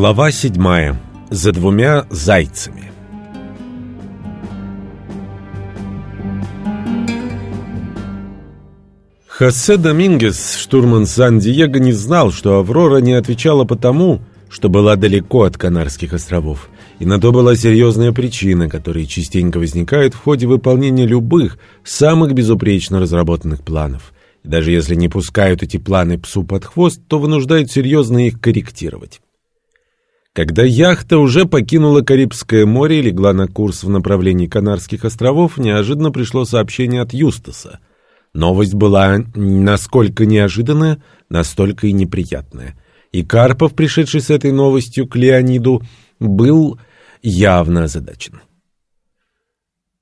Глава седьмая. За двумя зайцами. Хосе Домингес, штурман Сан-Диего, не знал, что Аврора не отвечала потому, что была далеко от Канарских островов. И на то была серьезная причина, которая частенько возникает в ходе выполнения любых, самых безупречно разработанных планов. И даже если не пускают эти планы псу под хвост, то вынуждают серьезно их корректировать. Когда яхта уже покинула Карибское море и легла на курс в направлении Канарских островов, неожиданно пришло сообщение от Юстаса. Новость была насколько неожиданная, настолько и неприятная. И Карпов, пришедший с этой новостью к Леониду, был явно озадачен.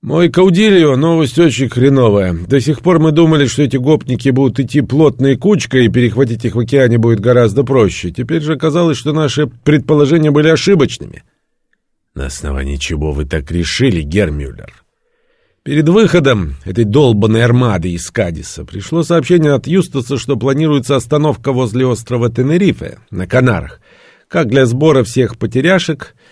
«Мой Каудильо, новость очень хреновая. До сих пор мы думали, что эти гопники будут идти плотной кучкой, и перехватить их в океане будет гораздо проще. Теперь же оказалось, что наши предположения были ошибочными». «На основании чего вы так решили, Гермюллер?» Перед выходом этой долбанной армады из Кадиса пришло сообщение от Юстаса, что планируется остановка возле острова Тенерифе на Канарах, как для сбора всех потеряшек —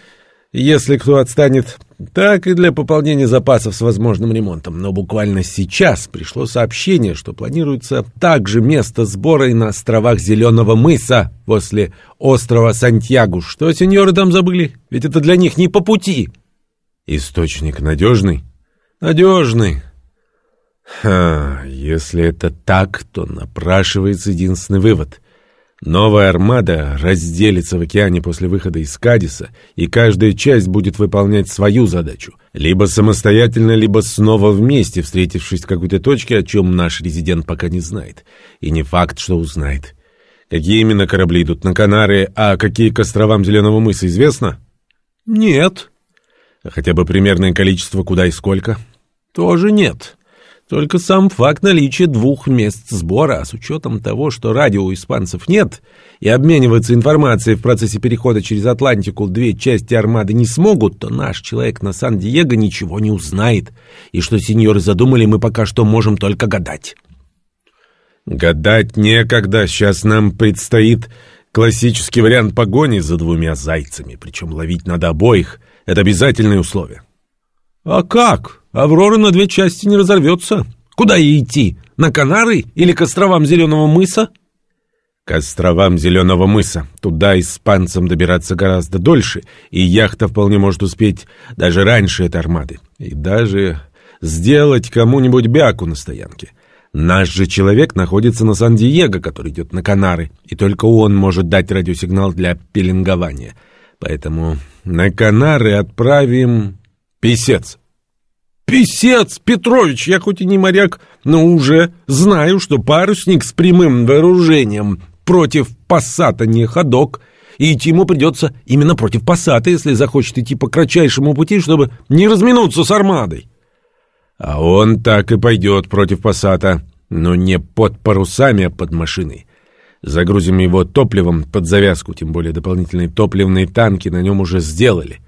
если кто отстанет, так и для пополнения запасов с возможным ремонтом. Но буквально сейчас пришло сообщение, что планируется также место сбора и на островах Зеленого мыса после острова Сантьягу. Что сеньоры там забыли? Ведь это для них не по пути. Источник надежный? Надежный. Ха, если это так, то напрашивается единственный вывод — Новая армада разделится в океане после выхода из Кадиса, и каждая часть будет выполнять свою задачу. Либо самостоятельно, либо снова вместе, встретившись в какой-то точке, о чем наш резидент пока не знает. И не факт, что узнает. Какие именно корабли идут на Канары, а какие к островам Зеленого мыса, известно? Нет. А хотя бы примерное количество куда и сколько? Тоже нет. Только сам факт наличия двух мест сбора, а с учетом того, что радио у испанцев нет, и обмениваться информацией в процессе перехода через Атлантику две части армады не смогут, то наш человек на Сан-Диего ничего не узнает. И что сеньоры задумали, мы пока что можем только гадать. Гадать некогда, сейчас нам предстоит классический вариант погони за двумя зайцами, причем ловить надо обоих. Это обязательное условие. А как? Аврора на две части не разорвется. Куда ей идти? На Канары или к островам Зеленого мыса? К островам Зеленого мыса. Туда испанцам добираться гораздо дольше, и яхта вполне может успеть даже раньше этой армады. И даже сделать кому-нибудь бяку на стоянке. Наш же человек находится на Сан-Диего, который идет на Канары, и только он может дать радиосигнал для пеленгования. Поэтому на Канары отправим писец. «Писец, Петрович, я хоть и не моряк, но уже знаю, что парусник с прямым вооружением против пассата не ходок, и идти ему придется именно против пассата, если захочет идти по кратчайшему пути, чтобы не разминуться с армадой». А он так и пойдет против пассата, но не под парусами, а под машиной. Загрузим его топливом под завязку, тем более дополнительные топливные танки на нем уже сделали.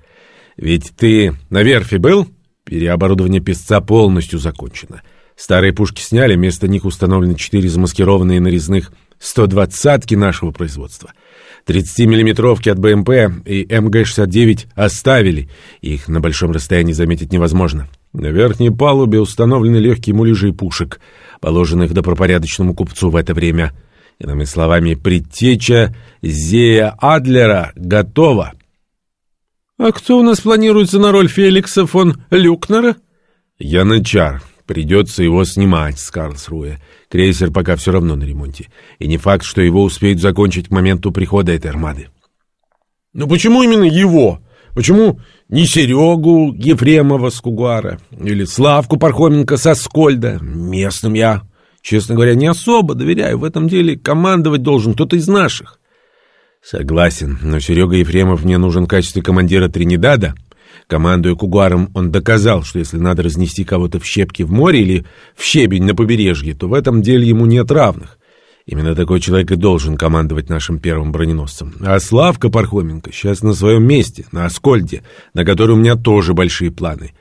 Ведь ты на верфи был?» Переоборудование песца полностью закончено. Старые пушки сняли, вместо них установлены четыре замаскированные нарезных 120-ки нашего производства. 30-миллиметровки от БМП и МГ-69 оставили, их на большом расстоянии заметить невозможно. На верхней палубе установлены легкие муляжи пушек, положенных добропорядочному купцу в это время. Иными словами, предтеча Зея Адлера готова. «А кто у нас планируется на роль Феликса фон Люкнера?» «Янычар. Придется его снимать с Карлсруэ. Крейсер пока все равно на ремонте. И не факт, что его успеют закончить к моменту прихода этой армады». «Ну почему именно его? Почему не Серегу Ефремова с Кугуара? Или Славку Пархоменко со Скольда? Местным я, честно говоря, не особо доверяю. В этом деле командовать должен кто-то из наших». Согласен, но Серега Ефремов мне нужен в качестве командира Тринидада. Командуя Кугуаром, он доказал, что если надо разнести кого-то в щепки в море или в щебень на побережье, то в этом деле ему нет равных. Именно такой человек и должен командовать нашим первым броненосцем. А Славка Пархоменко сейчас на своем месте, на Аскольде, на который у меня тоже большие планы.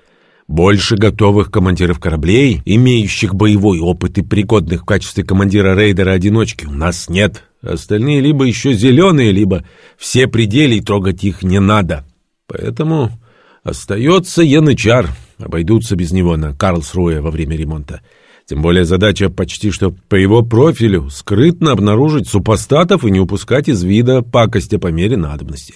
Больше готовых командиров кораблей, имеющих боевой опыт и пригодных в качестве командира рейдера-одиночки, у нас нет. Остальные либо еще зеленые, либо все пределы, и трогать их не надо. Поэтому остается янычар. Обойдутся без него на Карлсруэ во время ремонта. Тем более задача почти что по его профилю скрытно обнаружить супостатов и не упускать из вида пакости по мере надобности.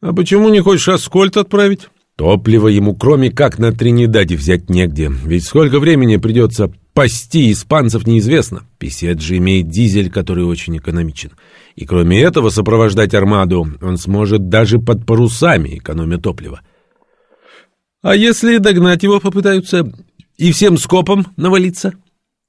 А почему не хочешь Аскольд отправить? Топлива ему кроме как на Тринидаде взять негде, ведь сколько времени придется пасти испанцев неизвестно. Песет же имеет дизель, который очень экономичен. И кроме этого сопровождать армаду он сможет даже под парусами, экономя топливо. А если догнать его попытаются и всем скопом навалиться?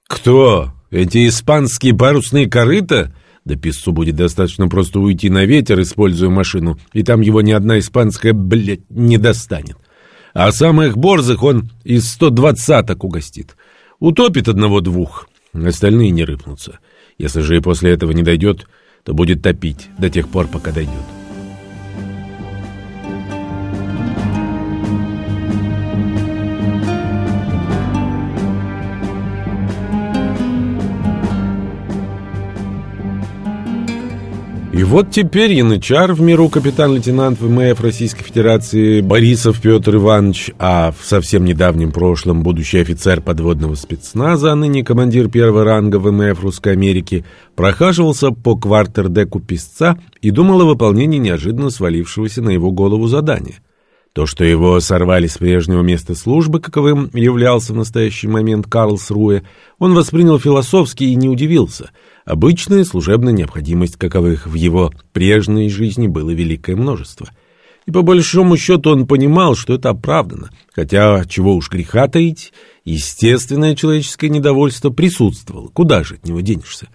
Кто? Эти испанские парусные корыта? Да писцу будет достаточно просто уйти на ветер, используя машину, и там его ни одна испанская, блядь, не достанет. А самых борзых он из 120-ок угостит. Утопит одного-двух, остальные не рыпнутся. Если же и после этого не дойдет, то будет топить до тех пор, пока дойдет. И вот теперь янычар в миру капитан-лейтенант ВМФ Российской Федерации Борисов Петр Иванович, а в совсем недавнем прошлом будущий офицер подводного спецназа, а ныне командир первого ранга ВМФ Русской Америки, прохаживался по квартердеку писца и думал о выполнении неожиданно свалившегося на его голову задания. То, что его сорвали с прежнего места службы, каковым являлся в настоящий момент Карлсруэ, он воспринял философски и не удивился – Обычная служебная необходимость, каковых в его прежней жизни было великое множество. И по большому счету он понимал, что это оправдано, хотя, чего уж греха таить, естественное человеческое недовольство присутствовало, куда же от него денешься.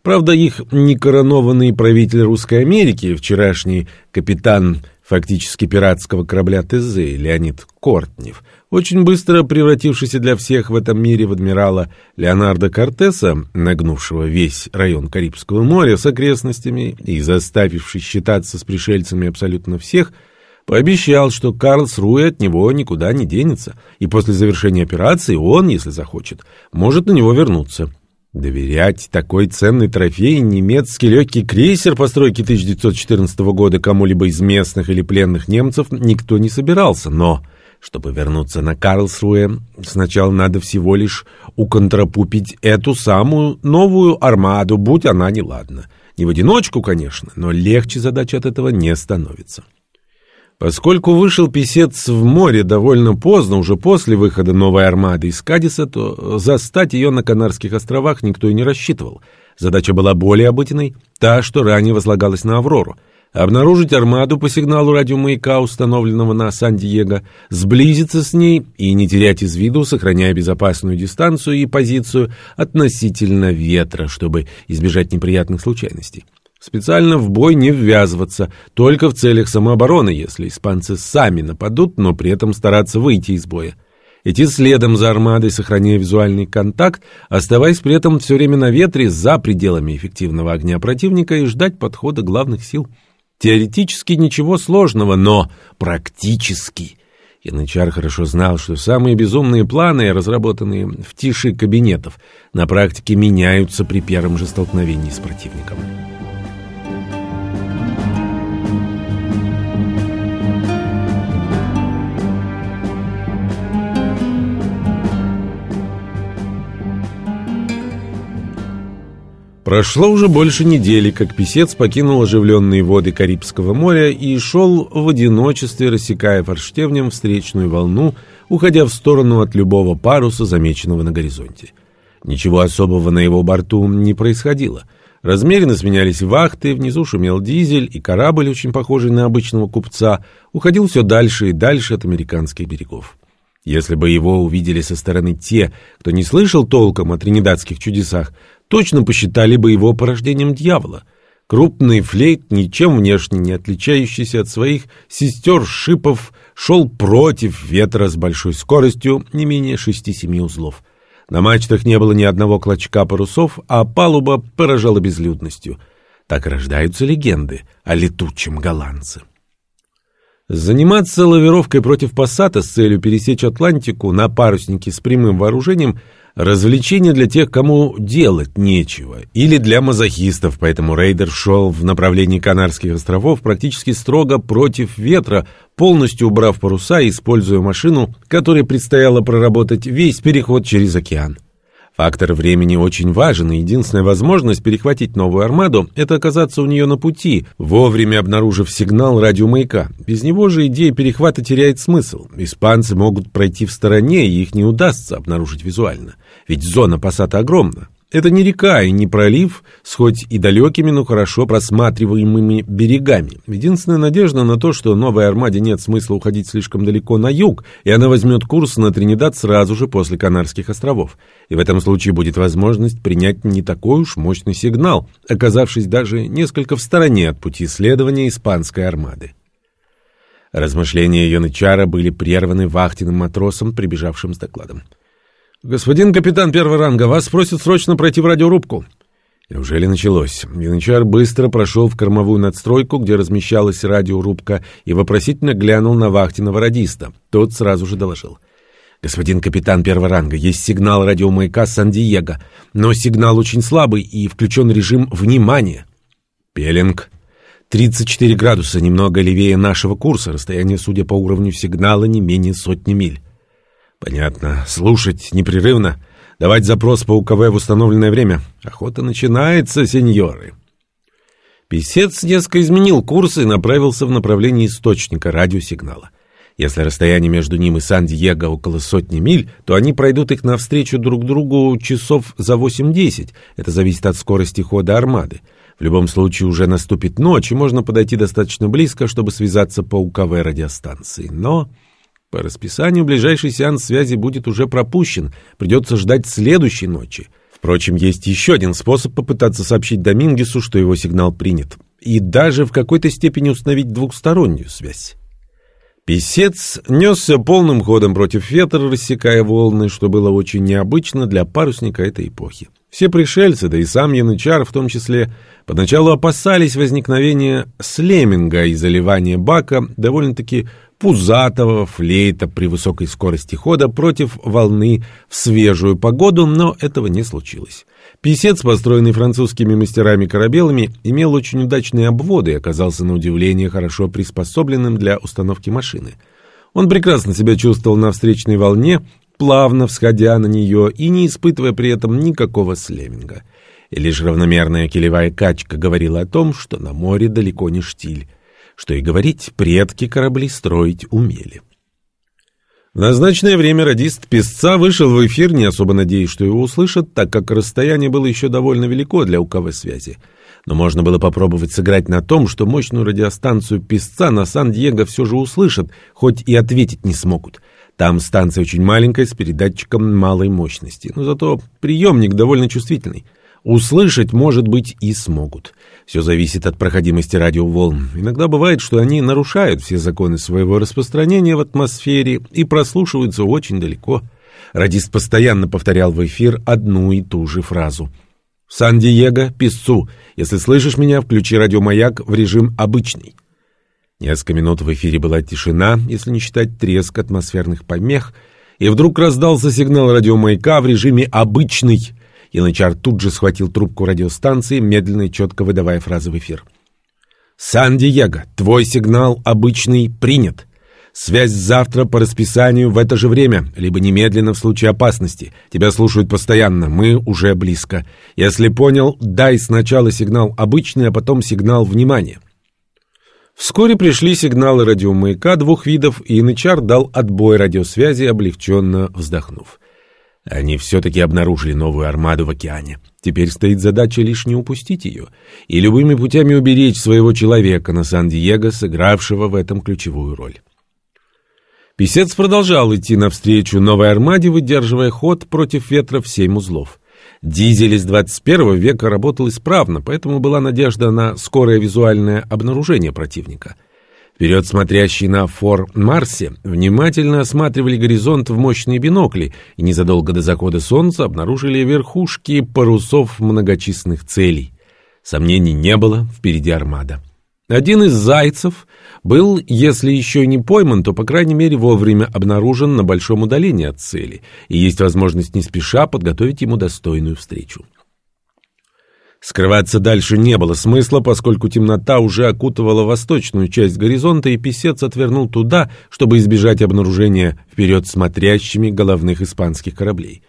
Правда, их некоронованный правитель Русской Америки, вчерашний капитан фактически пиратского корабля ТЗ Леонид Кортнев, очень быстро превратившийся для всех в этом мире в адмирала Леонардо Кортеса, нагнувшего весь район Карибского моря с окрестностями и заставивший считаться с пришельцами абсолютно всех, пообещал, что Карлсруэ от него никуда не денется, и после завершения операции он, если захочет, может на него вернуться. Доверять такой ценный трофей немецкий легкий крейсер постройки 1914 года кому-либо из местных или пленных немцев никто не собирался, но, чтобы вернуться на Карлсруэ, сначала надо всего лишь уконтрапупить эту самую новую армаду, будь она неладна. Не в одиночку, конечно, но легче задача от этого не становится. Поскольку вышел писец в море довольно поздно, уже после выхода новой армады из Кадиса, то застать ее на Канарских островах никто и не рассчитывал. Задача была более обыденной, та, что ранее возлагалась на «Аврору». Обнаружить армаду по сигналу радиомаяка, установленного на Сан-Диего, сблизиться с ней и не терять из виду, сохраняя безопасную дистанцию и позицию относительно ветра, чтобы избежать неприятных случайностей. Специально в бой не ввязываться, только в целях самообороны, если испанцы сами нападут, но при этом стараться выйти из боя. Идти следом за армадой, сохраняя визуальный контакт, оставаясь при этом все время на ветре за пределами эффективного огня противника и ждать подхода главных сил. Теоретически ничего сложного, но практически. Янычар хорошо знал, что самые безумные планы, разработанные в тиши кабинетов, на практике меняются при первом же столкновении с противником. Прошло уже больше недели, как писец покинул оживленные воды Карибского моря и шел в одиночестве, рассекая форштевнем встречную волну, уходя в сторону от любого паруса, замеченного на горизонте. Ничего особого на его борту не происходило. Размеренно сменялись вахты, внизу шумел дизель, и корабль, очень похожий на обычного купца, уходил все дальше и дальше от американских берегов. Если бы его увидели со стороны те, кто не слышал толком о тринидадских чудесах, точно посчитали бы его порождением дьявола. Крупный флейт, ничем внешне не отличающийся от своих сестер-шипов, шел против ветра с большой скоростью, не менее шести-семи узлов. На мачтах не было ни одного клочка парусов, а палуба поражала безлюдностью. Так рождаются легенды о летучем голландце. Заниматься лавировкой против Пассата с целью пересечь Атлантику на паруснике с прямым вооружением – развлечение для тех, кому делать нечего, или для мазохистов, поэтому рейдер шел в направлении Канарских островов практически строго против ветра, полностью убрав паруса и используя машину, которой предстояло проработать весь переход через океан. Фактор времени очень важен, и единственная возможность перехватить новую армаду – это оказаться у нее на пути, вовремя обнаружив сигнал радиомаяка. Без него же идея перехвата теряет смысл. Испанцы могут пройти в стороне, и их не удастся обнаружить визуально. Ведь зона пассата огромна. Это не река и не пролив с хоть и далекими, но хорошо просматриваемыми берегами. Единственная надежда на то, что новой армаде нет смысла уходить слишком далеко на юг, и она возьмет курс на Тринидад сразу же после Канарских островов. И в этом случае будет возможность принять не такой уж мощный сигнал, оказавшись даже несколько в стороне от пути следования испанской армады. Размышления Янычара были прерваны вахтенным матросом, прибежавшим с докладом. «Господин капитан первого ранга, вас просят срочно пройти в радиорубку». Неужели началось? Янычар быстро прошел в кормовую надстройку, где размещалась радиорубка, и вопросительно глянул на вахтенного радиста. Тот сразу же доложил. «Господин капитан первого ранга, есть сигнал радиомаяка Сан-Диего, но сигнал очень слабый и включен режим внимания». «Пелинг». 34 градуса, немного левее нашего курса, расстояние, судя по уровню сигнала, не менее сотни миль. Понятно. Слушать непрерывно. Давать запрос по УКВ в установленное время. Охота начинается, сеньоры. Песец несколько изменил курс и направился в направлении источника радиосигнала. Если расстояние между ним и Сан-Диего около сотни миль, то они пройдут их навстречу друг другу часов за 8-10. Это зависит от скорости хода армады. В любом случае уже наступит ночь, и можно подойти достаточно близко, чтобы связаться по УКВ радиостанции. Но... По расписанию ближайший сеанс связи будет уже пропущен, придется ждать следующей ночи. Впрочем, есть еще один способ попытаться сообщить Домингесу, что его сигнал принят, и даже в какой-то степени установить двухстороннюю связь. Песец несся полным ходом против ветра, рассекая волны, что было очень необычно для парусника этой эпохи. Все пришельцы, да и сам Янычар в том числе, поначалу опасались возникновения слеминга и заливания бака довольно-таки пузатого флейта при высокой скорости хода против волны в свежую погоду, но этого не случилось. Писец, построенный французскими мастерами-корабелами, имел очень удачные обводы и оказался на удивление хорошо приспособленным для установки машины. Он прекрасно себя чувствовал на встречной волне, плавно всходя на нее и не испытывая при этом никакого слеминга. И лишь равномерная килевая качка говорила о том, что на море далеко не штиль. Что и говорить, предки корабли строить умели. В назначенное время радист песца вышел в эфир, не особо надеясь, что его услышат, так как расстояние было еще довольно велико для УКВ-связи. Но можно было попробовать сыграть на том, что мощную радиостанцию песца на Сан-Диего все же услышат, хоть и ответить не смогут. Там станция очень маленькая, с передатчиком малой мощности, но зато приемник довольно чувствительный. Услышать, может быть, и смогут. Все зависит от проходимости радиоволн. Иногда бывает, что они нарушают все законы своего распространения в атмосфере и прослушиваются очень далеко. Радист постоянно повторял в эфир одну и ту же фразу. «Сан-Диего, песцу, если слышишь меня, включи радиомаяк в режим обычный». Несколько минут в эфире была тишина, если не считать треск атмосферных помех, и вдруг раздался сигнал радиомаяка в режиме «обычный», Янычар тут же схватил трубку радиостанции, медленно и четко выдавая фразы в эфир. «Сан-Диего, твой сигнал обычный принят. Связь завтра по расписанию в это же время, либо немедленно в случае опасности. Тебя слушают постоянно, мы уже близко. Если понял, дай сначала сигнал обычный, а потом сигнал внимания». Вскоре пришли сигналы радиомаяка двух видов, и Янычар дал отбой радиосвязи, облегченно вздохнув. Они все-таки обнаружили новую армаду в океане. Теперь стоит задача лишь не упустить ее и любыми путями уберечь своего человека на Сан-Диего, сыгравшего в этом ключевую роль. Песец продолжал идти навстречу новой армаде, выдерживая ход против ветра в семь узлов. Дизель из 21 века работал исправно, поэтому была надежда на скорое визуальное обнаружение противника — Вперед смотрящие на фор Марсе внимательно осматривали горизонт в мощные бинокли и незадолго до захода солнца обнаружили верхушки парусов многочисленных целей. Сомнений не было, впереди армада. Один из зайцев был, если еще не пойман, то, по крайней мере, вовремя обнаружен на большом удалении от цели, и есть возможность не спеша подготовить ему достойную встречу. Скрываться дальше не было смысла, поскольку темнота уже окутывала восточную часть горизонта, и писец отвернул туда, чтобы избежать обнаружения вперед смотрящими головных испанских кораблей.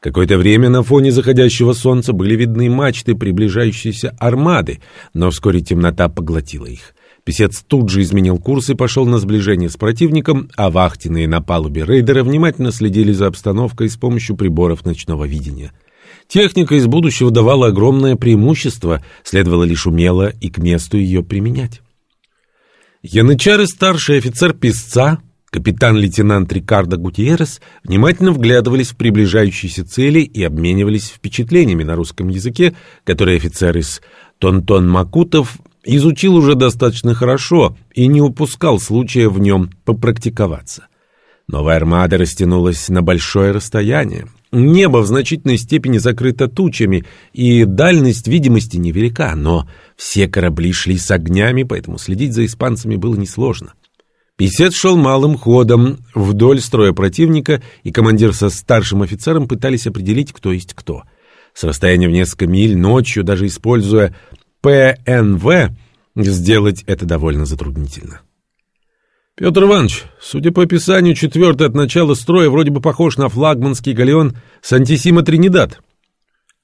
Какое-то время на фоне заходящего солнца были видны мачты приближающейся армады, но вскоре темнота поглотила их. Песец тут же изменил курс и пошел на сближение с противником, а вахтенные на палубе рейдера внимательно следили за обстановкой с помощью приборов ночного видения. Техника из будущего давала огромное преимущество, следовало лишь умело и к месту ее применять. Янычар и старший офицер песца Капитан-лейтенант Рикардо Гутьеррес внимательно вглядывались в приближающиеся цели и обменивались впечатлениями на русском языке, который офицер из Тонтон Макутов изучил уже достаточно хорошо и не упускал случая в нем попрактиковаться. Новая армада растянулась на большое расстояние. Небо в значительной степени закрыто тучами, и дальность видимости невелика, но все корабли шли с огнями, поэтому следить за испанцами было несложно. Песец шел малым ходом вдоль строя противника, и командир со старшим офицером пытались определить, кто есть кто. С расстояния в несколько миль ночью, даже используя ПНВ, сделать это довольно затруднительно. Петр Иванович, судя по описанию, четвертый от начала строя вроде бы похож на флагманский галеон Сантисима Тринидад.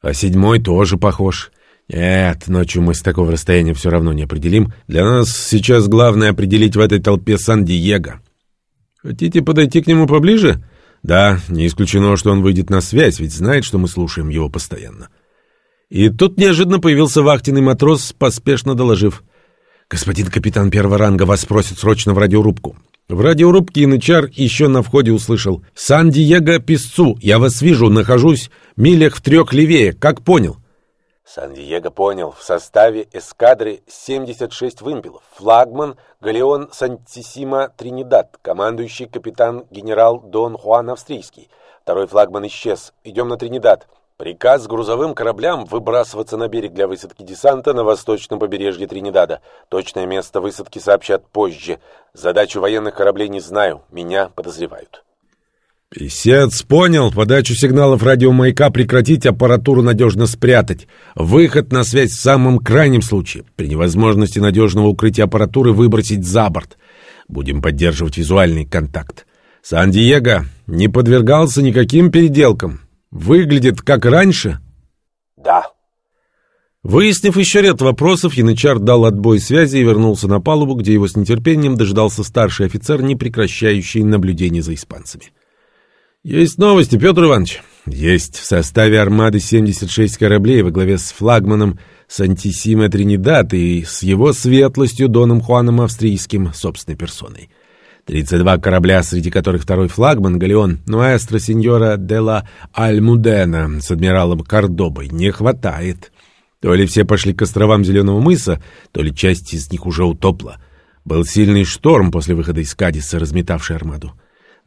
А седьмой тоже похож. «Нет, ночью мы с такого расстояния все равно не определим. Для нас сейчас главное определить в этой толпе Сан-Диего». «Хотите подойти к нему поближе?» «Да, не исключено, что он выйдет на связь, ведь знает, что мы слушаем его постоянно». И тут неожиданно появился вахтенный матрос, поспешно доложив. «Господин капитан первого ранга вас просит срочно в радиорубку». В радиорубке Янычар еще на входе услышал. «Сан-Диего Песцу, я вас вижу, нахожусь милях в трех левее, как понял». Сан-Диего понял, в составе эскадры 76 вымпелов, флагман галеон Сантисима Тринидад, командующий капитан-генерал Дон Хуан Австрийский. Второй флагман исчез. Идем на Тринидад. Приказ грузовым кораблям выбрасываться на берег для высадки десанта на восточном побережье Тринидада. Точное место высадки сообщат позже. Задачу военных кораблей не знаю, меня подозревают. Песец понял, подачу сигналов радиомаяка прекратить, аппаратуру надежно спрятать. Выход на связь в самом крайнем случае. При невозможности надежного укрытия аппаратуры выбросить за борт. Будем поддерживать визуальный контакт. Сан-Диего не подвергался никаким переделкам. Выглядит как раньше? Да. Выяснив еще ряд вопросов, Янычар дал отбой связи и вернулся на палубу, где его с нетерпением дожидался старший офицер, не прекращающий наблюдение за испанцами. «Есть новости, Петр Иванович?» «Есть. В составе армады 76 кораблей во главе с флагманом Сантисима Тринидад и с его светлостью Доном Хуаном Австрийским собственной персоной. 32 корабля, среди которых второй флагман, галеон Нуэстро Синьора де ла Альмудена с адмиралом Кордобой, не хватает. То ли все пошли к островам Зеленого мыса, то ли часть из них уже утопла. Был сильный шторм после выхода из Кадиса, разметавший армаду.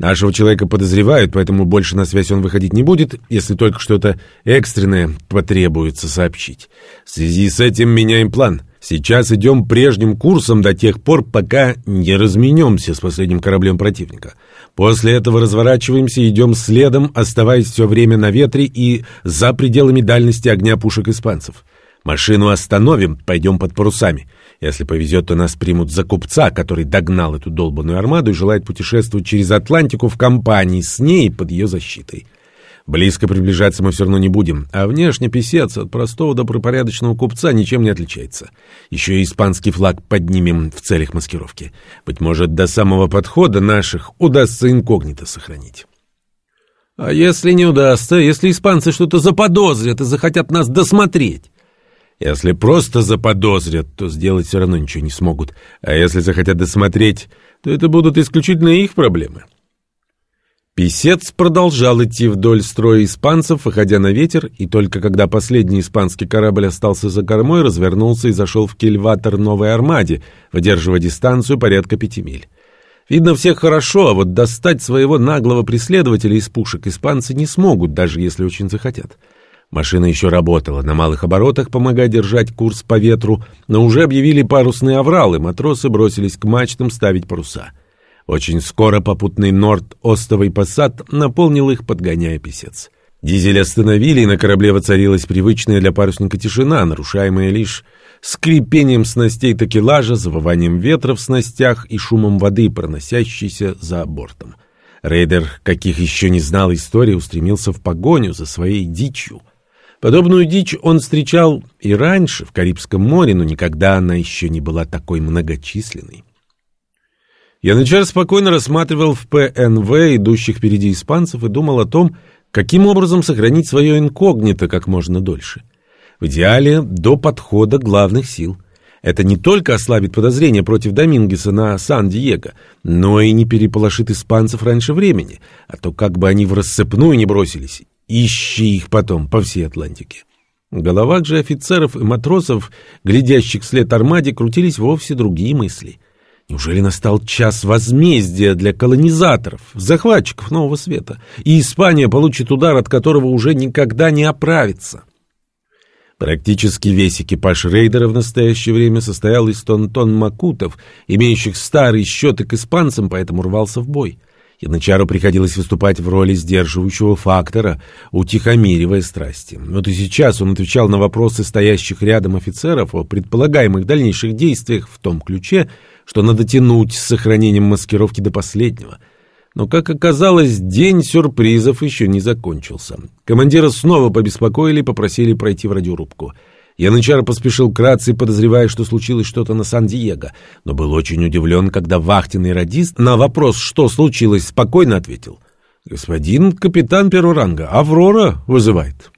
Нашего человека подозревают, поэтому больше на связь он выходить не будет, если только что-то экстренное потребуется сообщить. В связи с этим меняем план. Сейчас идем прежним курсом до тех пор, пока не разменемся с последним кораблем противника. После этого разворачиваемся и идем следом, оставаясь все время на ветре и за пределами дальности огня пушек испанцев. Машину остановим, пойдем под парусами. Если повезет, то нас примут за купца, который догнал эту долбанную армаду и желает путешествовать через Атлантику в компании с ней под ее защитой. Близко приближаться мы все равно не будем, а внешне писец от простого добропорядочного купца ничем не отличается. Еще и испанский флаг поднимем в целях маскировки. Быть может, до самого подхода наших удастся инкогнито сохранить. А если не удастся, если испанцы что-то заподозрят и захотят нас досмотреть? Если просто заподозрят, то сделать все равно ничего не смогут. А если захотят досмотреть, то это будут исключительно их проблемы. Песец продолжал идти вдоль строя испанцев, выходя на ветер, и только когда последний испанский корабль остался за кормой, развернулся и зашел в кильватор Новой Армаде, выдерживая дистанцию порядка пяти миль. Видно всех хорошо, а вот достать своего наглого преследователя из пушек испанцы не смогут, даже если очень захотят. Машина еще работала на малых оборотах, помогая держать курс по ветру, но уже объявили парусные авралы, матросы бросились к мачтам ставить паруса. Очень скоро попутный норд-остовый посад наполнил их, подгоняя писец. Дизель остановили, и на корабле воцарилась привычная для парусника тишина, нарушаемая лишь скрипением снастей такелажа, завыванием ветра в снастях и шумом воды, проносящейся за бортом. Рейдер, каких еще не знал истории, устремился в погоню за своей дичью — Подобную дичь он встречал и раньше в Карибском море, но никогда она еще не была такой многочисленной. Янычар спокойно рассматривал в ПНВ идущих впереди испанцев и думал о том, каким образом сохранить свое инкогнито как можно дольше. В идеале до подхода главных сил. Это не только ослабит подозрения против Домингеса на Сан-Диего, но и не переполошит испанцев раньше времени, а то как бы они в рассыпную не бросились Ищи их потом по всей Атлантике. В головах же офицеров и матросов, глядящих вслед армаде, крутились вовсе другие мысли. Неужели настал час возмездия для колонизаторов, захватчиков Нового Света, и Испания получит удар, от которого уже никогда не оправится? Практически весь экипаж рейдера в настоящее время состоял из тон-тон макутов, имеющих старые счеты к испанцам, поэтому рвался в бой. Янычару приходилось выступать в роли сдерживающего фактора, утихомиривая страсти. Вот и сейчас он отвечал на вопросы стоящих рядом офицеров о предполагаемых дальнейших действиях в том ключе, что надо тянуть с сохранением маскировки до последнего. Но, как оказалось, день сюрпризов еще не закончился. Командира снова побеспокоили и попросили пройти в радиорубку — Янычар поспешил к рации, подозревая, что случилось что-то на Сан-Диего, но был очень удивлен, когда вахтенный радист на вопрос, что случилось, спокойно ответил. «Господин капитан первого ранга, Аврора вызывает».